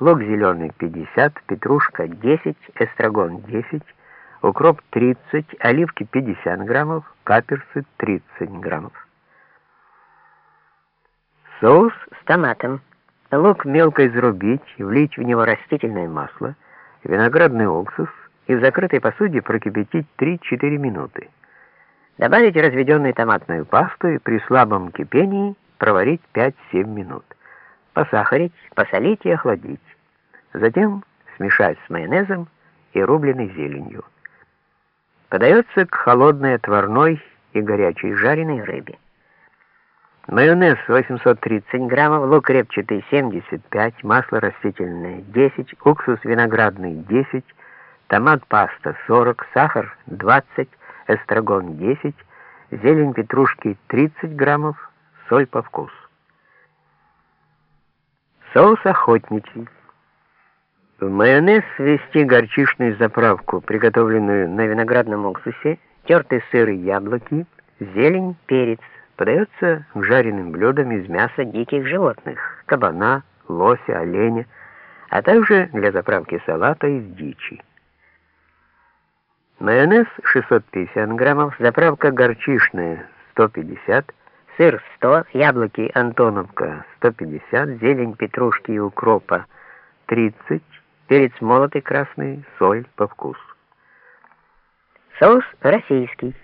лук зеленый 50, петрушка 10, эстрагон 10, укроп 30, оливки 50 граммов, каперсы 30 граммов. Соус с томатом. Лук мелко изрубить, влить в него растительное масло, виноградный уксус и в закрытой посуде прокипятить 3-4 минуты. Добавить разведенную томатную пасту и при слабом кипении проварить 5-7 минут. Посахарить, посолить и охладить. Затем смешать с майонезом и рубленой зеленью. Подается к холодной отварной и горячей жареной рыбе. Майонез 830 граммов, лук репчатый 75, масло растительное 10, уксус виноградный 10, томат паста 40, сахар 20, эстрагон 10, зелень петрушки 30 граммов, соль по вкусу. Соус охотничий. В майонез ввести горчичную заправку, приготовленную на виноградном уксусе, тертый сыр и яблоки, зелень, перец. Подается к жареным блюдам из мяса диких животных, кабана, лося, оленя, а также для заправки салата из дичи. Майонез 650 граммов, заправка горчичная 150, сыр 100, яблоки Антоновка 150, зелень петрушки и укропа 30, перец молотый красный, соль по вкусу. Соус российский.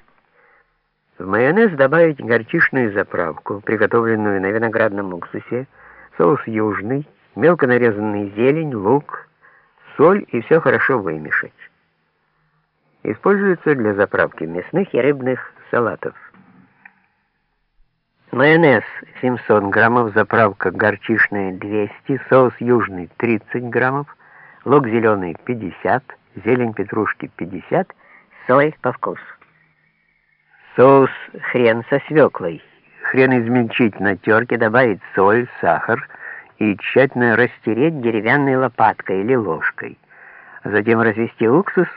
В майонез добавить горчичную заправку, приготовленную на виноградном уксусе, соус южный, мелко нарезанный зелень, лук, соль и все хорошо вымешать. Используется для заправки мясных и рыбных салатов. Майонез 700 граммов, заправка горчичная 200, соус южный 30 граммов, лук зеленый 50, зелень петрушки 50, соль по вкусу. Соус хрен со свеклой. Хрен измельчить на терке, добавить соль, сахар и тщательно растереть деревянной лопаткой или ложкой. Затем развести уксус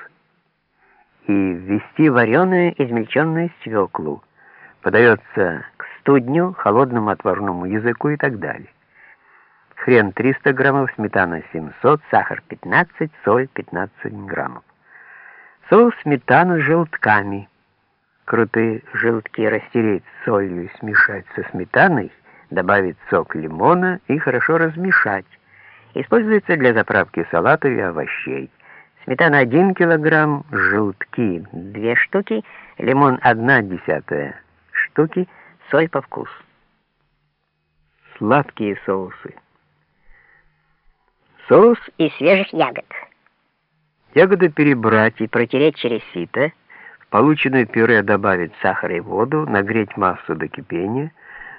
и ввести вареную измельченную свеклу. Подается к студню, холодному отварному языку и так далее. Хрен 300 граммов, сметана 700, сахар 15, соль 15 граммов. Соус сметану с желтками. Крутые желтки растереть солью и смешать со сметаной, добавить сок лимона и хорошо размешать. Используется для заправки салатов и овощей. Сметана 1 килограмм, желтки 2 штуки, лимон 1 десятая штуки, соль по вкусу. Сладкие соусы. Соус из свежих ягод. Ягоды перебрать и протереть через сито, в полученное пюре добавить сахар и воду, нагреть массу до кипения,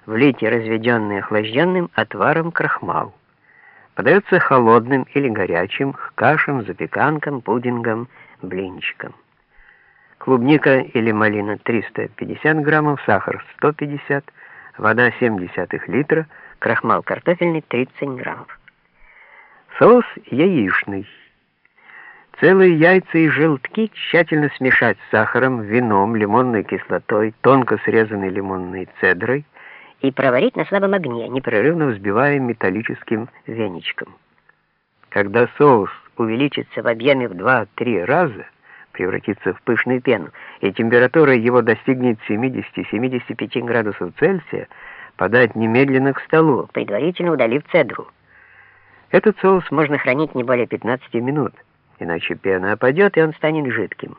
влить разведенный охлажденным отваром крахмал. Подается холодным или горячим, к кашам, запеканкам, пудингам, блинчикам. Клубника или малина 350 граммов, сахар 150, вода 0,7 литра, крахмал картофельный 30 граммов. Соус яичный. Целые яйца и желтки тщательно смешать с сахаром, вином, лимонной кислотой, тонко срезанной лимонной цедрой, и проварить на слабом огне, непрерывно взбивая металлическим веничком. Когда соус увеличится в объеме в 2-3 раза, превратится в пышную пену, и температура его достигнет 70-75 градусов Цельсия, подать немедленно к столу, предварительно удалив цедру. Этот соус можно хранить не более 15 минут, иначе пена опадет, и он станет жидким.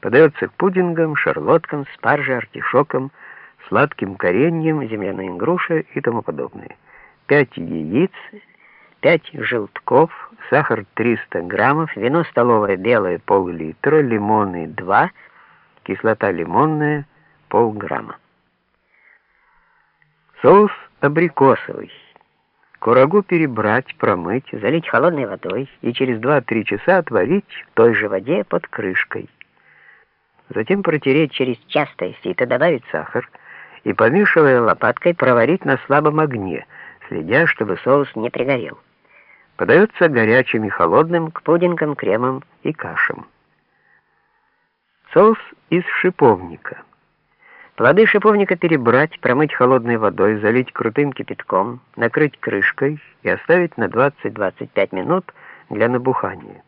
Подается к пудингам, шарлоткам, спарже, артишокам, сладким кореньем, земляной грушей и тому подобное. 5 яиц, 5 желтков, сахар 300 граммов, вино столовое белое пол-литра, лимоны 2, кислота лимонная полграмма. Соус абрикосовый. Курагу перебрать, промыть, залить холодной водой и через 2-3 часа отварить в той же воде под крышкой. Затем протереть через частое сито, добавить сахар, и, помешивая лопаткой, проварить на слабом огне, следя, чтобы соус не пригорел. Подается горячим и холодным к пудингам, кремам и кашам. Соус из шиповника. Плоды шиповника перебрать, промыть холодной водой, залить крутым кипятком, накрыть крышкой и оставить на 20-25 минут для набухания.